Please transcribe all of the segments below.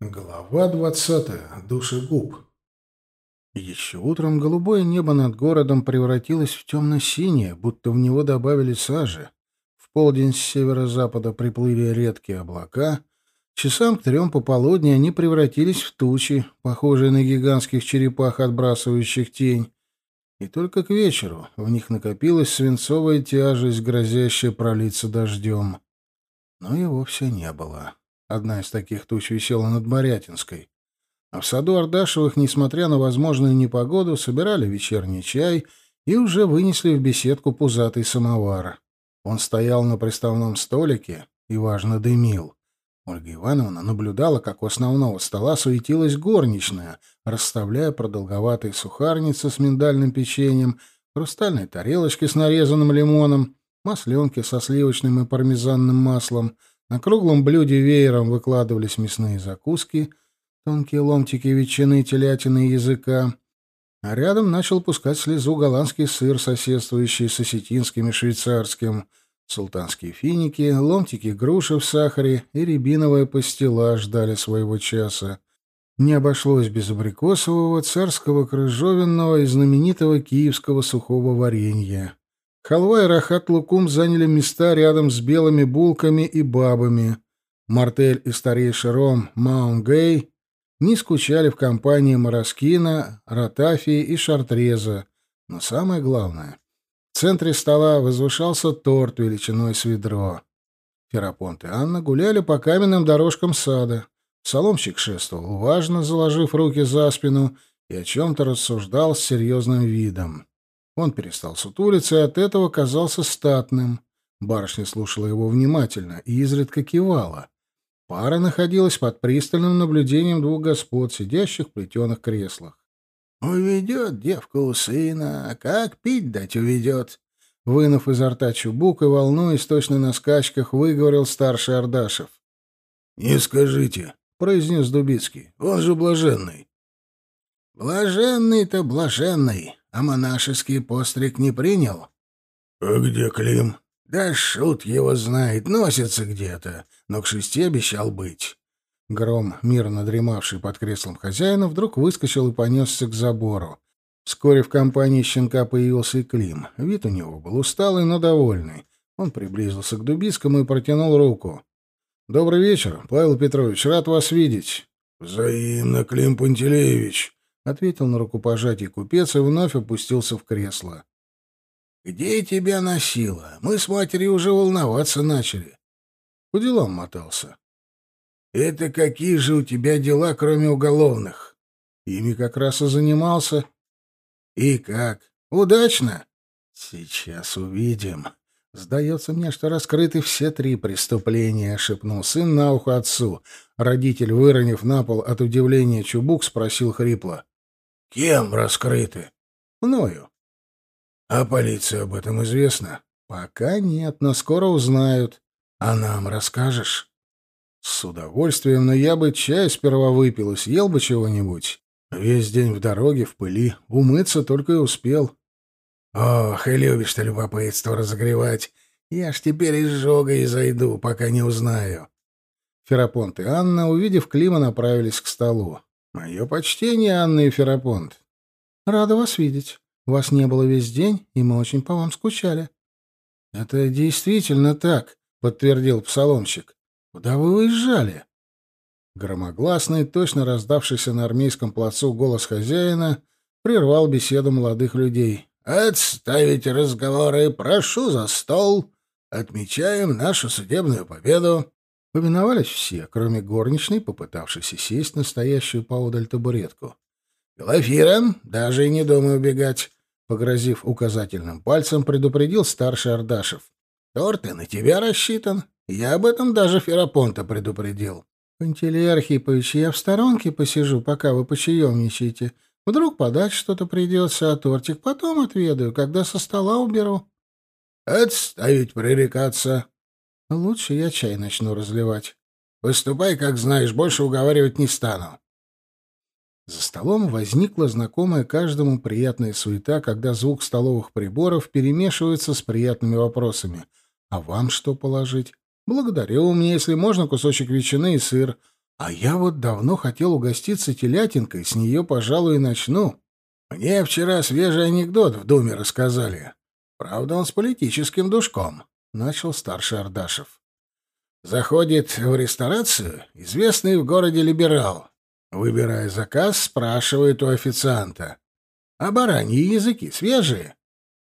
Глава двадцатая. Душегуб. Еще утром голубое небо над городом превратилось в темно-синее, будто в него добавили сажи. В полдень с северо-запада приплыли редкие облака. Часам к трем пополудни они превратились в тучи, похожие на гигантских черепах, отбрасывающих тень. И только к вечеру в них накопилась свинцовая тяжесть, грозящая пролиться дождем. Но его все не было. Одна из таких туч висела над Борятинской. А в саду Ардашевых, несмотря на возможную непогоду, собирали вечерний чай и уже вынесли в беседку пузатый самовар. Он стоял на приставном столике и, важно, дымил. Ольга Ивановна наблюдала, как у основного стола суетилась горничная, расставляя продолговатые сухарницы с миндальным печеньем, хрустальные тарелочки с нарезанным лимоном, масленки со сливочным и пармезанным маслом — на круглом блюде веером выкладывались мясные закуски, тонкие ломтики ветчины, телятины и языка, а рядом начал пускать слезу голландский сыр, соседствующий с осетинским и швейцарским, султанские финики, ломтики груши в сахаре и рябиновая пастила ждали своего часа. Не обошлось без абрикосового, царского крыжовенного и знаменитого киевского сухого варенья. Халва и Рахат Лукум заняли места рядом с белыми булками и бабами. Мартель и старейший Ром Маунгей не скучали в компании Мараскина, Ротафии и Шартреза. Но самое главное, в центре стола возвышался торт величиной с ведро. Ферапонт и Анна гуляли по каменным дорожкам сада. Соломщик шествовал, важно заложив руки за спину, и о чем-то рассуждал с серьезным видом. Он перестал сутулиться и от этого казался статным. Барышня слушала его внимательно и изредка кивала. Пара находилась под пристальным наблюдением двух господ, сидящих в плетеных креслах. «Уведет девку у сына, а как пить дать уведет?» Вынув изо рта чубук и волнуясь точно на скачках, выговорил старший Ардашев. «Не скажите», — произнес Дубицкий, — «он же блаженный». «Блаженный-то блаженный, а монашеский постриг не принял. — А где Клим? — Да шут его знает, носится где-то, но к шести обещал быть. Гром, мирно дремавший под креслом хозяина, вдруг выскочил и понесся к забору. Вскоре в компании щенка появился и Клим. Вид у него был усталый, но довольный. Он приблизился к Дубискому и протянул руку. «Добрый вечер, Павел Петрович, рад вас видеть». «Взаимно, Клим Пантелеевич», ответил на рукопожатие купец и вновь опустился в кресло. Где тебя носило? Мы с матерью уже волноваться начали. По делам мотался. Это какие же у тебя дела, кроме уголовных? Ими как раз и занимался. И как? Удачно? Сейчас увидим. Сдается мне, что раскрыты все три преступления, шепнул сын на ухо отцу. Родитель, выронив на пол от удивления чубук, спросил хрипло. Кем раскрыты? Мною. А полиции об этом известно? Пока нет, но скоро узнают. А нам расскажешь? С удовольствием, но я бы чай сперва выпил и съел бы чего-нибудь. Весь день в дороге, в пыли. Умыться только и успел. Ох, и любишь ты любопытство разогревать. Я ж теперь изжогой зайду, пока не узнаю. Ферапонт и Анна, увидев Клима, направились к столу. Мое почтение, Анна и Ферапонт. Рада вас видеть. Вас не было весь день, и мы очень по вам скучали. Это действительно так, подтвердил псаломщик. Куда вы уезжали? Громогласный, точно раздавшийся на армейском плацу голос хозяина прервал беседу молодых людей. «Отставить разговоры, прошу за стол. Отмечаем нашу судебную победу. Повиновались все, кроме горничной, попытавшейся сесть на стоящую поодаль табуретку. «Глафира, даже и не думай убегать», — погрозив указательным пальцем, предупредил старший Ардашев. «Торт и на тебя рассчитан. Я об этом даже Ферапонта предупредил». «Пантелей Архипович, я в сторонке посижу, пока вы почаемничаете. Вдруг подать что-то придется, а тортик потом отведаю, когда со стола уберу». «Отставить пререкаться», Лучше я чай начну разливать. Выступай, как знаешь, больше уговаривать не стану. За столом возникла знакомая каждому приятная суета, когда звук столовых приборов перемешивается с приятными вопросами. «А вам что положить?» «Благодарю, мне, если можно, кусочек ветчины и сыр. А я вот давно хотел угоститься телятинкой, с нее, пожалуй, и начну. Мне вчера свежий анекдот в Думе рассказали. Правда, он с политическим душком, — начал старший Ардашев. Заходит в ресторацию известный в городе либерал. Выбирая заказ, спрашивает у официанта. «А бараньи языки свежие?»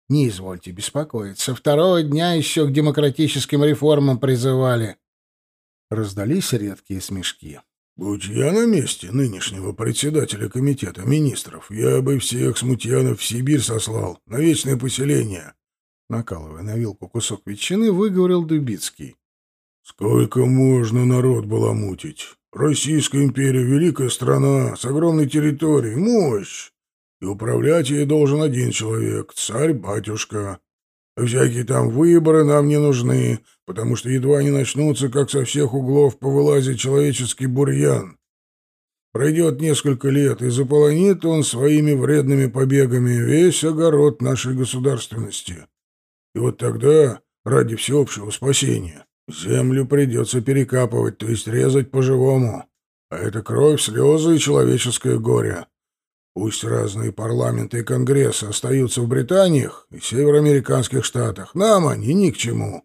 «Не извольте беспокоиться. Второго дня еще к демократическим реформам призывали». Раздались редкие смешки. «Будь я на месте нынешнего председателя комитета министров, я бы всех смутьянов в Сибирь сослал, на вечное поселение». Накалывая на вилку кусок ветчины, выговорил Дубицкий. «Сколько можно народ баламутить? Российская империя — великая страна, с огромной территорией, мощь. И управлять ей должен один человек — царь-батюшка. Всякие там выборы нам не нужны, потому что едва они начнутся, как со всех углов повылазит человеческий бурьян. Пройдет несколько лет, и заполонит он своими вредными побегами весь огород нашей государственности. И вот тогда, ради всеобщего спасения, землю придется перекапывать, то есть резать по-живому. А это кровь, слезы и человеческое горе. Пусть разные парламенты и конгрессы остаются в Британиях и североамериканских штатах. Нам они ни к чему.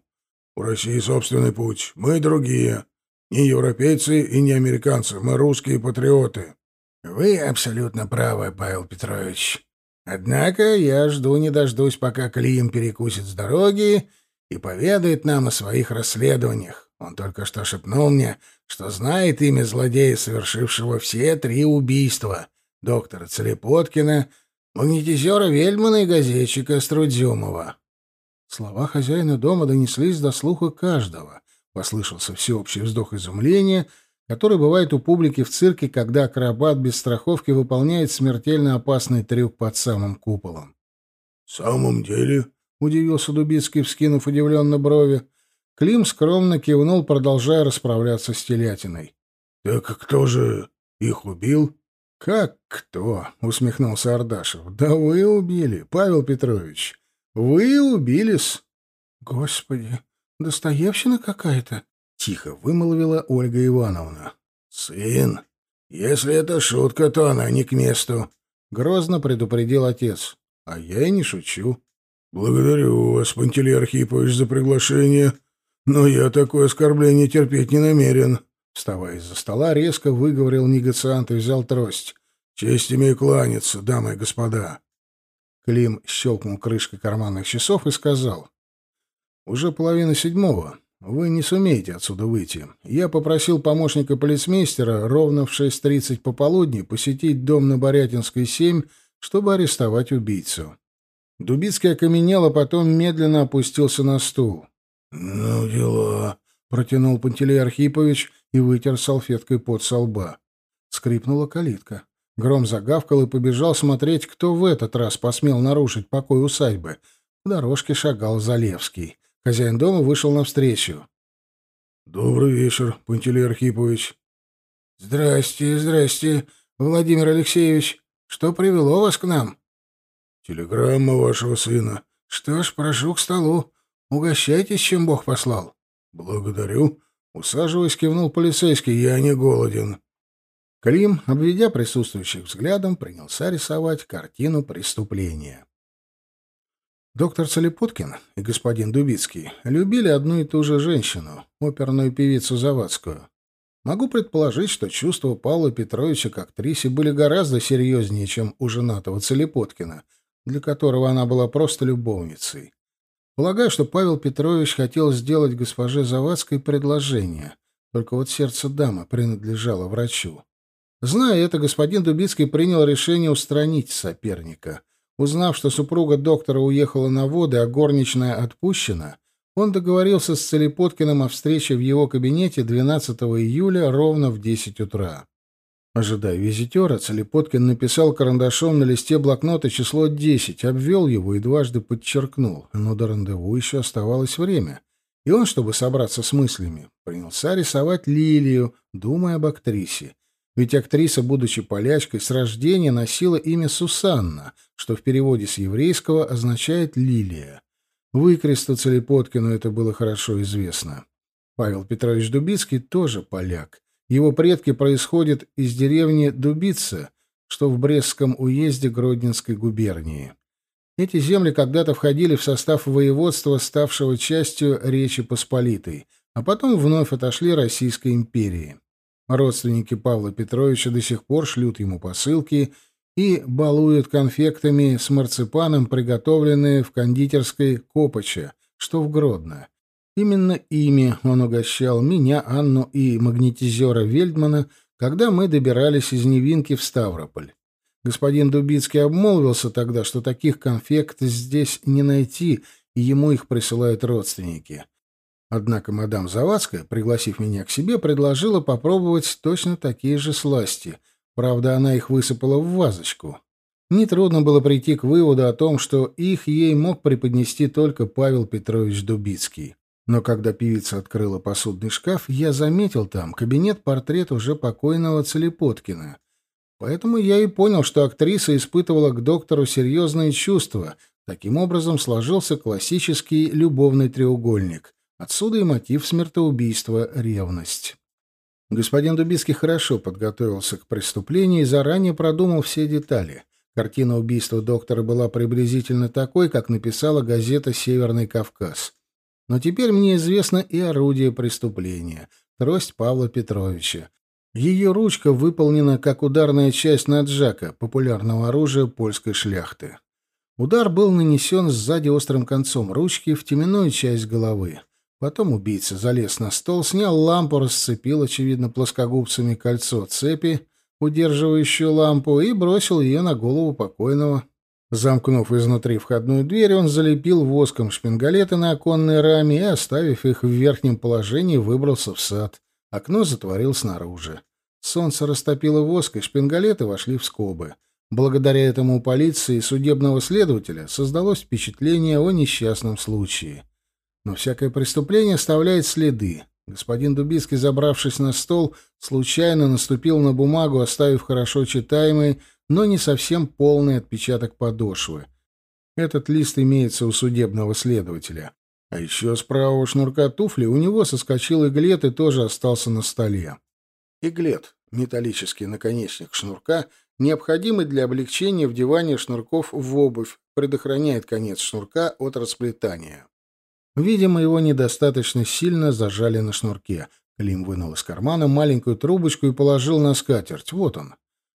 У России собственный путь. Мы другие. Не европейцы и не американцы. Мы русские патриоты. Вы абсолютно правы, Павел Петрович. Однако я жду не дождусь, пока Клим перекусит с дороги и поведает нам о своих расследованиях. Он только что шепнул мне, что знает имя злодея, совершившего все три убийства — доктора Целепоткина, магнетизера Вельмана и газетчика Струдзюмова. Слова хозяина дома донеслись до слуха каждого. Послышался всеобщий вздох изумления, который бывает у публики в цирке, когда акробат без страховки выполняет смертельно опасный трюк под самым куполом. — В самом деле? — удивился Дубицкий, вскинув удивленно брови. Клим скромно кивнул, продолжая расправляться с телятиной. — Так кто же их убил? — Как кто? — усмехнулся Ардашев. — Да вы убили, Павел Петрович. Вы убились. — Господи, Достоевщина какая-то, — тихо вымолвила Ольга Ивановна. — Сын, если это шутка, то она не к месту, — грозно предупредил отец. — А я и не шучу. — Благодарю вас, Пантелей Архипович, за приглашение, но я такое оскорбление терпеть не намерен. Вставая из-за стола, резко выговорил негациант и взял трость. — Честь имею кланяться, дамы и господа. Клим щелкнул крышкой карманных часов и сказал. «Уже половина седьмого. Вы не сумеете отсюда выйти. Я попросил помощника полицмейстера ровно в 6.30 пополудни посетить дом на Борятинской, 7, чтобы арестовать убийцу». Дубицкий окаменел, а потом медленно опустился на стул. «Ну, дела», — протянул Пантелей Архипович и вытер салфеткой под со лба. Скрипнула калитка. Гром загавкал и побежал смотреть, кто в этот раз посмел нарушить покой усадьбы. По дорожке шагал Залевский. Хозяин дома вышел навстречу. — Добрый вечер, Пантелей Архипович. — Здрасте, здрасте, Владимир Алексеевич. Что привело вас к нам? — Телеграмма вашего сына. — Что ж, прошу к столу. Угощайтесь, чем Бог послал. — Благодарю. Усаживаясь, кивнул полицейский. Я не голоден. Клим, обведя присутствующих взглядом, принялся рисовать картину преступления. Доктор Целепоткин и господин Дубицкий любили одну и ту же женщину, оперную певицу Завадскую. Могу предположить, что чувства Павла Петровича к актрисе были гораздо серьезнее, чем у женатого Целепоткина, для которого она была просто любовницей. Полагаю, что Павел Петрович хотел сделать госпоже Завадской предложение, только вот сердце дамы принадлежало врачу. Зная это, господин Дубицкий принял решение устранить соперника. Узнав, что супруга доктора уехала на воды, а горничная отпущена, он договорился с Целепоткиным о встрече в его кабинете 12 июля ровно в 10 утра. Ожидая визитера, Целепоткин написал карандашом на листе блокнота число 10, обвел его и дважды подчеркнул, но до рандеву еще оставалось время. И он, чтобы собраться с мыслями, принялся рисовать лилию, думая об актрисе. Ведь актриса, будучи полячкой, с рождения носила имя Сусанна, что в переводе с еврейского означает «лилия». Выкресту Целепоткину это было хорошо известно. Павел Петрович Дубицкий тоже поляк, Его предки происходят из деревни Дубица, что в Брестском уезде Гродненской губернии. Эти земли когда-то входили в состав воеводства, ставшего частью Речи Посполитой, а потом вновь отошли Российской империи. Родственники Павла Петровича до сих пор шлют ему посылки и балуют конфектами с марципаном, приготовленные в кондитерской Копача, что в Гродно. Именно ими он угощал меня, Анну и магнетизера Вельдмана, когда мы добирались из Невинки в Ставрополь. Господин Дубицкий обмолвился тогда, что таких конфект здесь не найти, и ему их присылают родственники. Однако мадам Завадская, пригласив меня к себе, предложила попробовать точно такие же сласти. Правда, она их высыпала в вазочку. Нетрудно было прийти к выводу о том, что их ей мог преподнести только Павел Петрович Дубицкий. Но когда певица открыла посудный шкаф, я заметил там кабинет-портрет уже покойного Целепоткина. Поэтому я и понял, что актриса испытывала к доктору серьезные чувства. Таким образом сложился классический любовный треугольник. Отсюда и мотив смертоубийства — ревность. Господин Дубицкий хорошо подготовился к преступлению и заранее продумал все детали. Картина убийства доктора была приблизительно такой, как написала газета «Северный Кавказ». Но теперь мне известно и орудие преступления — трость Павла Петровича. Ее ручка выполнена как ударная часть наджака, популярного оружия польской шляхты. Удар был нанесен сзади острым концом ручки в теменную часть головы. Потом убийца залез на стол, снял лампу, расцепил, очевидно, плоскогубцами кольцо цепи, удерживающую лампу, и бросил ее на голову покойного. Замкнув изнутри входную дверь, он залепил воском шпингалеты на оконной раме и, оставив их в верхнем положении, выбрался в сад. Окно затворил снаружи. Солнце растопило воск, и шпингалеты вошли в скобы. Благодаря этому у полиции и судебного следователя создалось впечатление о несчастном случае. Но всякое преступление оставляет следы. Господин Дубицкий, забравшись на стол, случайно наступил на бумагу, оставив хорошо читаемый, но не совсем полный отпечаток подошвы. Этот лист имеется у судебного следователя. А еще с правого шнурка туфли у него соскочил иглет и тоже остался на столе. Иглет — металлический наконечник шнурка, необходимый для облегчения вдевания шнурков в обувь, предохраняет конец шнурка от расплетания. Видимо, его недостаточно сильно зажали на шнурке. Клим вынул из кармана маленькую трубочку и положил на скатерть. Вот он.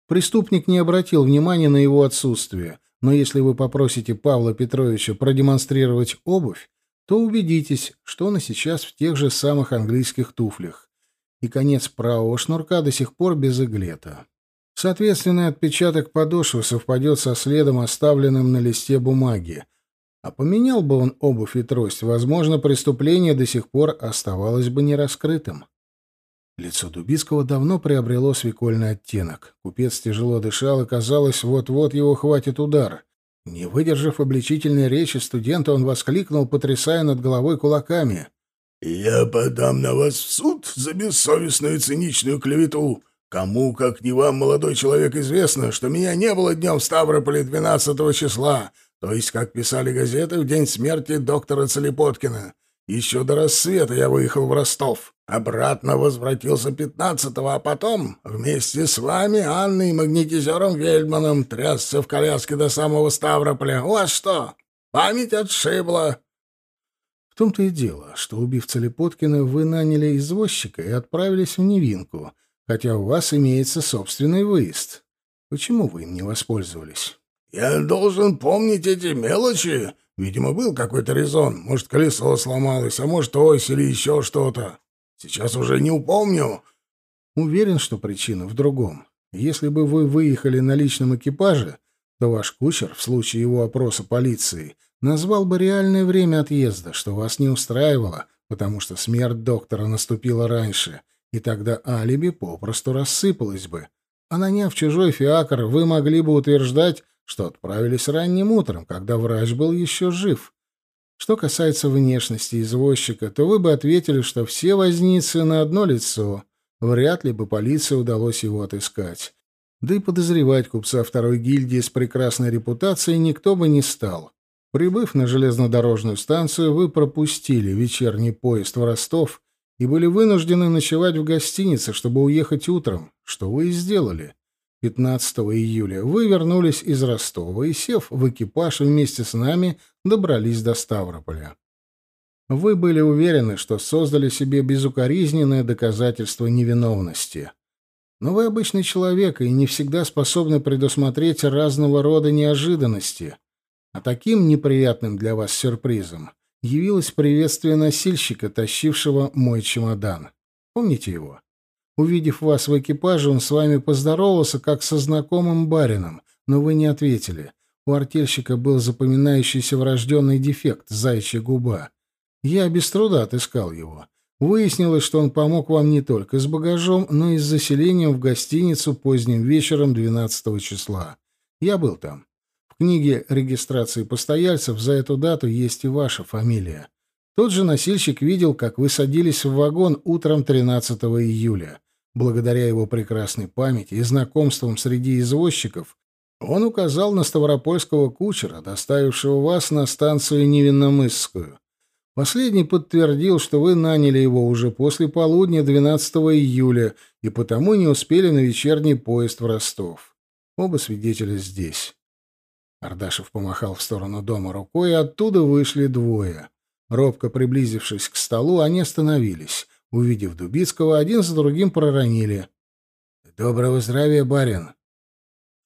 Преступник не обратил внимания на его отсутствие, но если вы попросите Павла Петровича продемонстрировать обувь, то убедитесь, что он и сейчас в тех же самых английских туфлях. И конец правого шнурка до сих пор без иглета. Соответственно, отпечаток подошвы совпадет со следом, оставленным на листе бумаги, а поменял бы он обувь и трость, возможно, преступление до сих пор оставалось бы нераскрытым. Лицо Дубицкого давно приобрело свекольный оттенок. Купец тяжело дышал, и казалось, вот-вот его хватит удар. Не выдержав обличительной речи студента, он воскликнул, потрясая над головой кулаками. «Я подам на вас в суд за бессовестную и циничную клевету. Кому, как не вам, молодой человек, известно, что меня не было днем в Ставрополе 12 числа, то есть, как писали газеты, в день смерти доктора Целепоткина. Еще до рассвета я выехал в Ростов. Обратно возвратился пятнадцатого, а потом вместе с вами, Анной и магнетизером Вельдманом трясся в коляске до самого Ставрополя. У вас что, память отшибла?» В том-то и дело, что, убив Целепоткина, вы наняли извозчика и отправились в Невинку, хотя у вас имеется собственный выезд. Почему вы им не воспользовались? «Я должен помнить эти мелочи. Видимо, был какой-то резон. Может, колесо сломалось, а может, ось или еще что-то. Сейчас уже не упомню». «Уверен, что причина в другом. Если бы вы выехали на личном экипаже, то ваш кучер, в случае его опроса полиции, назвал бы реальное время отъезда, что вас не устраивало, потому что смерть доктора наступила раньше, и тогда алиби попросту рассыпалось бы. А наняв чужой фиакр, вы могли бы утверждать, что отправились ранним утром, когда врач был еще жив. Что касается внешности извозчика, то вы бы ответили, что все возницы на одно лицо. Вряд ли бы полиции удалось его отыскать. Да и подозревать купца второй гильдии с прекрасной репутацией никто бы не стал. Прибыв на железнодорожную станцию, вы пропустили вечерний поезд в Ростов и были вынуждены ночевать в гостинице, чтобы уехать утром, что вы и сделали. 15 июля вы вернулись из Ростова и, сев в экипаж вместе с нами, добрались до Ставрополя. Вы были уверены, что создали себе безукоризненное доказательство невиновности. Но вы обычный человек и не всегда способны предусмотреть разного рода неожиданности. А таким неприятным для вас сюрпризом явилось приветствие носильщика, тащившего мой чемодан. Помните его? Увидев вас в экипаже, он с вами поздоровался, как со знакомым барином, но вы не ответили. У артельщика был запоминающийся врожденный дефект — заячья губа. Я без труда отыскал его. Выяснилось, что он помог вам не только с багажом, но и с заселением в гостиницу поздним вечером 12 числа. Я был там. В книге регистрации постояльцев за эту дату есть и ваша фамилия. Тот же носильщик видел, как вы садились в вагон утром 13 июля. Благодаря его прекрасной памяти и знакомствам среди извозчиков, он указал на ставропольского кучера, доставившего вас на станцию Невинномысскую. Последний подтвердил, что вы наняли его уже после полудня 12 июля и потому не успели на вечерний поезд в Ростов. Оба свидетеля здесь. Ардашев помахал в сторону дома рукой, и оттуда вышли двое. Робко приблизившись к столу, они остановились. Увидев Дубицкого, один за другим проронили. «Доброго здравия, барин!»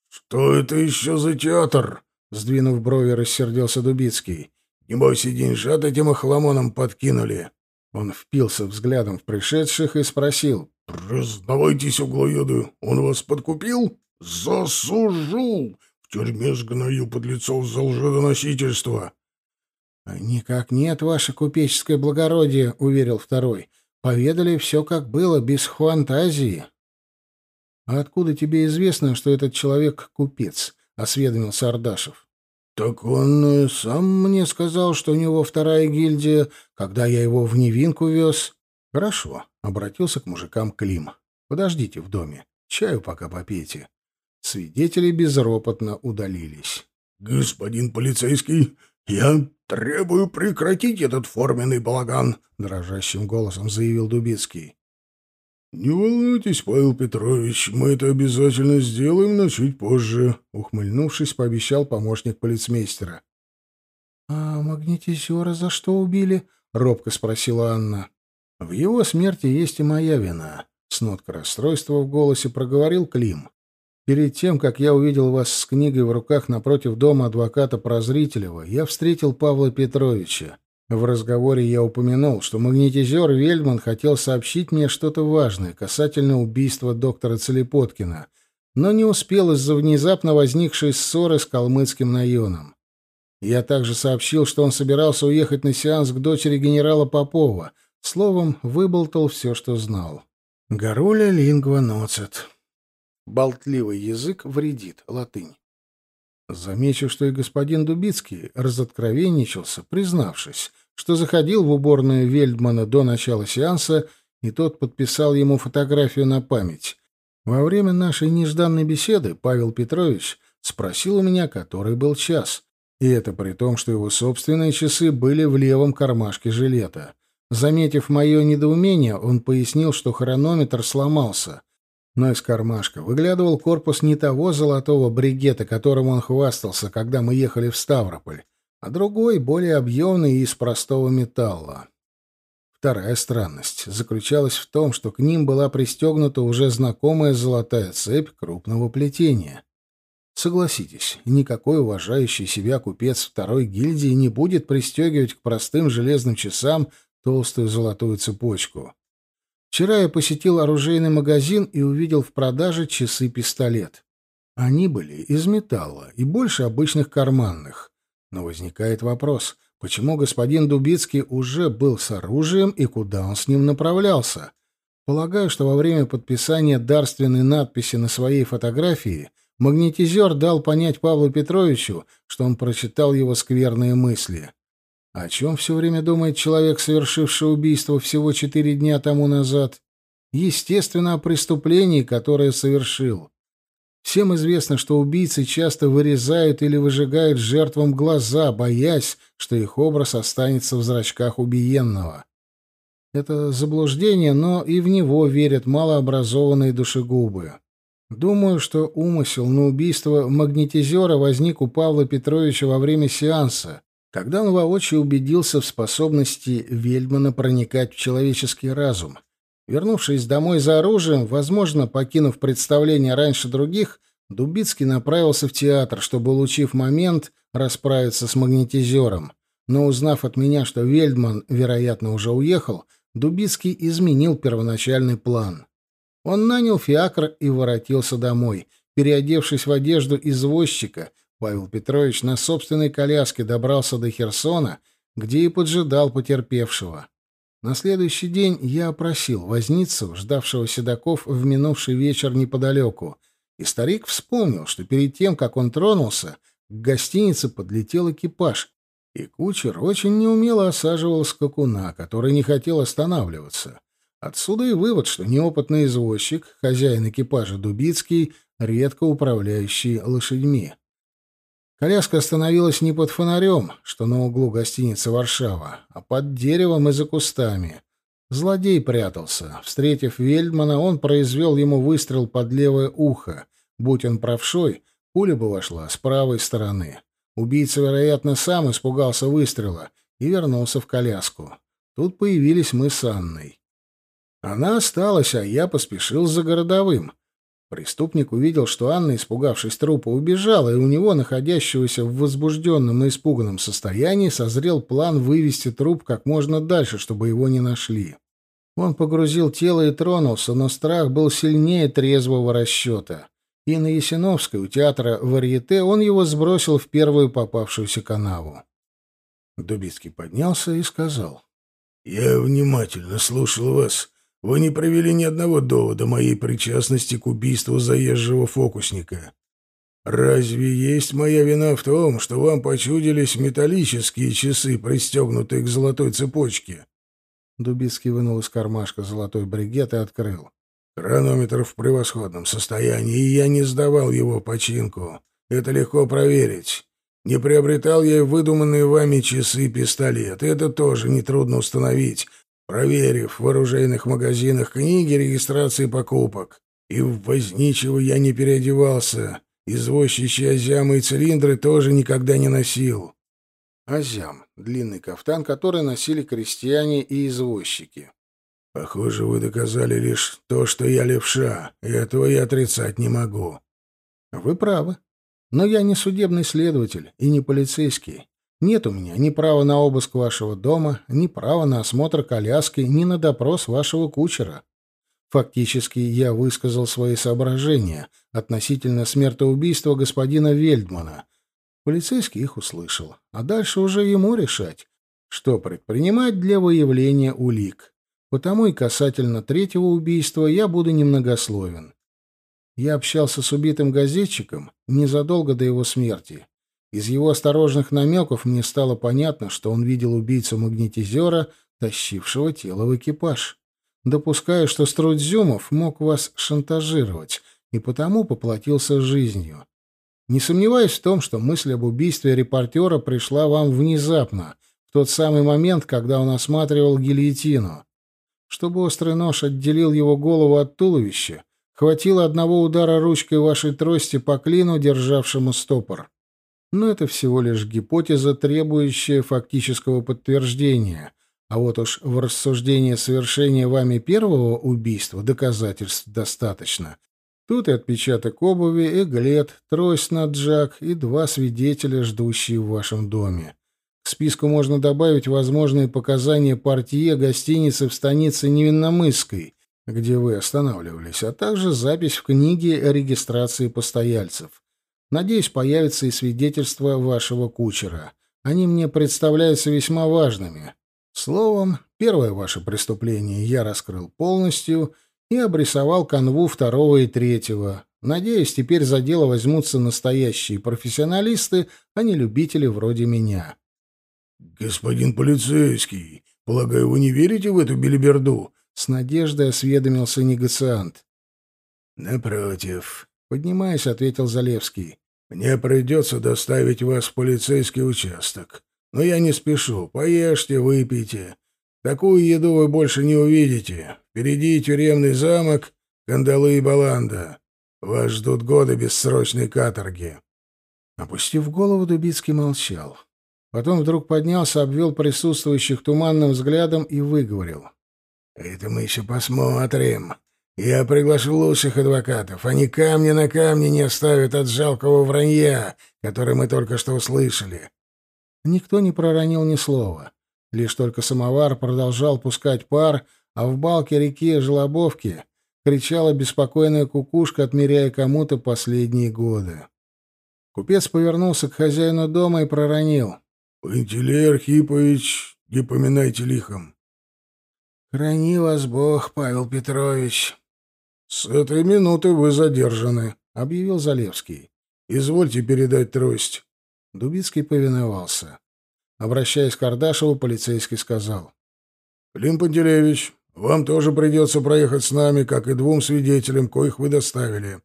«Что это еще за театр?» Сдвинув брови, рассердился Дубицкий. Небось и деньжат этим охламонам подкинули. Он впился взглядом в пришедших и спросил. «Признавайтесь, углоеды, он вас подкупил? Засужу! В тюрьме сгною подлецов за лжедоносительство!» «Никак нет, ваше купеческое благородие», — уверил второй. «Поведали все, как было, без фантазии». «А откуда тебе известно, что этот человек купец?» — осведомился Ардашев. «Так он э, сам мне сказал, что у него вторая гильдия, когда я его в невинку вез». «Хорошо», — обратился к мужикам Клим. «Подождите в доме. Чаю пока попейте». Свидетели безропотно удалились. «Господин полицейский, я требую прекратить этот форменный балаган», — дрожащим голосом заявил Дубицкий. «Не волнуйтесь, Павел Петрович, мы это обязательно сделаем, но чуть позже», — ухмыльнувшись, пообещал помощник полицмейстера. «А магнетизера за что убили?» — робко спросила Анна. «В его смерти есть и моя вина», — с ноткой расстройства в голосе проговорил Клим. «Перед тем, как я увидел вас с книгой в руках напротив дома адвоката Прозрителева, я встретил Павла Петровича. В разговоре я упомянул, что магнетизер Вельдман хотел сообщить мне что-то важное касательно убийства доктора Целепоткина, но не успел из-за внезапно возникшей ссоры с калмыцким наеном. Я также сообщил, что он собирался уехать на сеанс к дочери генерала Попова. Словом, выболтал все, что знал. Гаруля лингва ноцет. Болтливый язык вредит. Латынь. Замечу, что и господин Дубицкий разоткровенничался, признавшись, что заходил в уборную Вельдмана до начала сеанса, и тот подписал ему фотографию на память. Во время нашей нежданной беседы Павел Петрович спросил у меня, который был час, и это при том, что его собственные часы были в левом кармашке жилета. Заметив мое недоумение, он пояснил, что хронометр сломался, но из кармашка выглядывал корпус не того золотого бригета, которым он хвастался, когда мы ехали в Ставрополь, а другой, более объемный и из простого металла. Вторая странность заключалась в том, что к ним была пристегнута уже знакомая золотая цепь крупного плетения. Согласитесь, никакой уважающий себя купец второй гильдии не будет пристегивать к простым железным часам толстую золотую цепочку. Вчера я посетил оружейный магазин и увидел в продаже часы-пистолет. Они были из металла и больше обычных карманных. Но возникает вопрос, почему господин Дубицкий уже был с оружием и куда он с ним направлялся? Полагаю, что во время подписания дарственной надписи на своей фотографии магнетизер дал понять Павлу Петровичу, что он прочитал его скверные мысли. О чем все время думает человек, совершивший убийство всего четыре дня тому назад? Естественно, о преступлении, которое совершил. Всем известно, что убийцы часто вырезают или выжигают жертвам глаза, боясь, что их образ останется в зрачках убиенного. Это заблуждение, но и в него верят малообразованные душегубы. Думаю, что умысел на убийство магнетизера возник у Павла Петровича во время сеанса, когда он воочию убедился в способности Вельдмана проникать в человеческий разум. Вернувшись домой за оружием, возможно, покинув представление раньше других, Дубицкий направился в театр, чтобы, улучив момент, расправиться с магнетизером. Но узнав от меня, что Вельдман, вероятно, уже уехал, Дубицкий изменил первоначальный план. Он нанял фиакр и воротился домой. Переодевшись в одежду извозчика, Павел Петрович на собственной коляске добрался до Херсона, где и поджидал потерпевшего. На следующий день я опросил возницу, ждавшего седаков в минувший вечер неподалеку, и старик вспомнил, что перед тем, как он тронулся, к гостинице подлетел экипаж, и кучер очень неумело осаживал скакуна, который не хотел останавливаться. Отсюда и вывод, что неопытный извозчик, хозяин экипажа Дубицкий, редко управляющий лошадьми. Коляска остановилась не под фонарем, что на углу гостиницы «Варшава», а под деревом и за кустами. Злодей прятался. Встретив Вельдмана, он произвел ему выстрел под левое ухо. Будь он правшой, пуля бы вошла с правой стороны. Убийца, вероятно, сам испугался выстрела и вернулся в коляску. Тут появились мы с Анной. Она осталась, а я поспешил за городовым. Преступник увидел, что Анна, испугавшись трупа, убежала, и у него, находящегося в возбужденном и испуганном состоянии, созрел план вывести труп как можно дальше, чтобы его не нашли. Он погрузил тело и тронулся, но страх был сильнее трезвого расчета. И на Ясиновской, у театра «Варьете», он его сбросил в первую попавшуюся канаву. Дубицкий поднялся и сказал. «Я внимательно слушал вас вы не провели ни одного довода моей причастности к убийству заезжего фокусника. Разве есть моя вина в том, что вам почудились металлические часы, пристегнутые к золотой цепочке?» Дубицкий вынул из кармашка золотой бригет и открыл. «Хронометр в превосходном состоянии, и я не сдавал его починку. Это легко проверить. Не приобретал я выдуманные вами часы и пистолет. Это тоже нетрудно установить, проверив в оружейных магазинах книги регистрации покупок. И в возничего я не переодевался. Извозчичьи азямы и цилиндры тоже никогда не носил. Азям — длинный кафтан, который носили крестьяне и извозчики. Похоже, вы доказали лишь то, что я левша, и этого я отрицать не могу. Вы правы. Но я не судебный следователь и не полицейский. Нет у меня ни права на обыск вашего дома, ни права на осмотр коляски, ни на допрос вашего кучера. Фактически я высказал свои соображения относительно смертоубийства господина Вельдмана. Полицейский их услышал, а дальше уже ему решать, что предпринимать для выявления улик. Потому и касательно третьего убийства я буду немногословен. Я общался с убитым газетчиком незадолго до его смерти. Из его осторожных намеков мне стало понятно, что он видел убийцу-магнетизера, тащившего тело в экипаж. Допускаю, что Струдзюмов мог вас шантажировать, и потому поплатился жизнью. Не сомневаюсь в том, что мысль об убийстве репортера пришла вам внезапно, в тот самый момент, когда он осматривал гильотину. Чтобы острый нож отделил его голову от туловища, хватило одного удара ручкой вашей трости по клину, державшему стопор. Но это всего лишь гипотеза, требующая фактического подтверждения. А вот уж в рассуждении совершения вами первого убийства доказательств достаточно. Тут и отпечаток обуви, и глет, трость на джак и два свидетеля, ждущие в вашем доме. К списку можно добавить возможные показания портье гостиницы в станице Невинномысской, где вы останавливались, а также запись в книге о регистрации постояльцев. Надеюсь, появятся и свидетельства вашего кучера. Они мне представляются весьма важными. Словом, первое ваше преступление я раскрыл полностью и обрисовал канву второго и третьего. Надеюсь, теперь за дело возьмутся настоящие профессионалисты, а не любители вроде меня. «Господин полицейский, полагаю, вы не верите в эту белиберду?» — с надеждой осведомился негациант. «Напротив», Поднимаясь, ответил Залевский. «Мне придется доставить вас в полицейский участок. Но я не спешу. Поешьте, выпейте. Такую еду вы больше не увидите. Впереди тюремный замок, кандалы и баланда. Вас ждут годы бессрочной каторги. Опустив голову, Дубицкий молчал. Потом вдруг поднялся, обвел присутствующих туманным взглядом и выговорил. «Это мы еще посмотрим. Я приглашу лучших адвокатов. Они камни на камне не оставят от жалкого вранья, которое мы только что услышали». Никто не проронил ни слова. Лишь только самовар продолжал пускать пар, а в балке реки Желобовки кричала беспокойная кукушка, отмеряя кому-то последние годы. Купец повернулся к хозяину дома и проронил. — Пантелей Архипович, не поминайте лихом. — Храни вас Бог, Павел Петрович. — С этой минуты вы задержаны, — объявил Залевский. — Извольте передать трость. Дубицкий повиновался. Обращаясь к Ардашеву, полицейский сказал. — Клим Пантелеевич, вам тоже придется проехать с нами, как и двум свидетелям, коих вы доставили.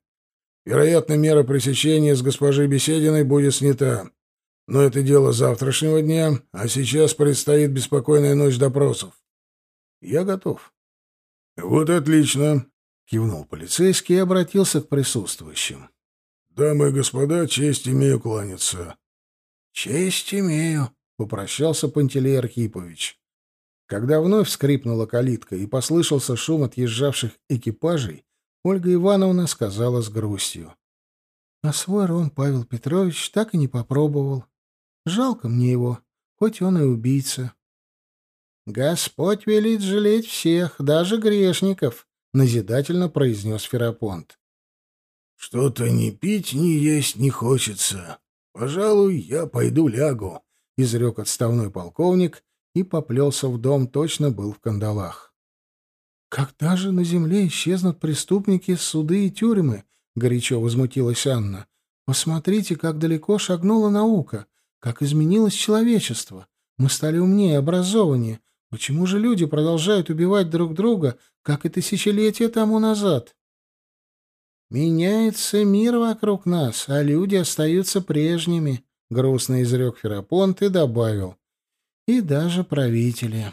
Вероятно, мера пресечения с госпожей Бесединой будет снята. Но это дело завтрашнего дня, а сейчас предстоит беспокойная ночь допросов. Я готов. — Вот отлично, — кивнул полицейский и обратился к присутствующим. — Дамы и господа, честь имею кланяться. — Честь имею, — попрощался Пантелей Архипович. Когда вновь скрипнула калитка и послышался шум отъезжавших экипажей, Ольга Ивановна сказала с грустью. — А свой ром Павел Петрович так и не попробовал. Жалко мне его, хоть он и убийца. — Господь велит жалеть всех, даже грешников, — назидательно произнес Ферапонт. — Что-то ни пить, ни есть не хочется. Пожалуй, я пойду лягу, — изрек отставной полковник и поплелся в дом, точно был в кандалах. «Когда же на земле исчезнут преступники, суды и тюрьмы?» — горячо возмутилась Анна. «Посмотрите, как далеко шагнула наука, как изменилось человечество. Мы стали умнее, образованнее. Почему же люди продолжают убивать друг друга, как и тысячелетия тому назад?» «Меняется мир вокруг нас, а люди остаются прежними», — грустно изрек Ферапонт и добавил. «И даже правители».